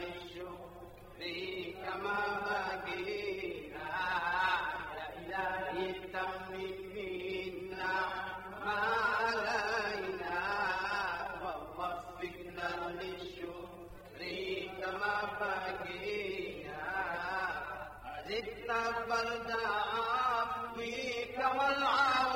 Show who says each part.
Speaker 1: الغني فيك ما بقينا يا إلهي تمم منا ما علينا ووفقنا للشكر كما بقينا زدنا بردا فيك والعافية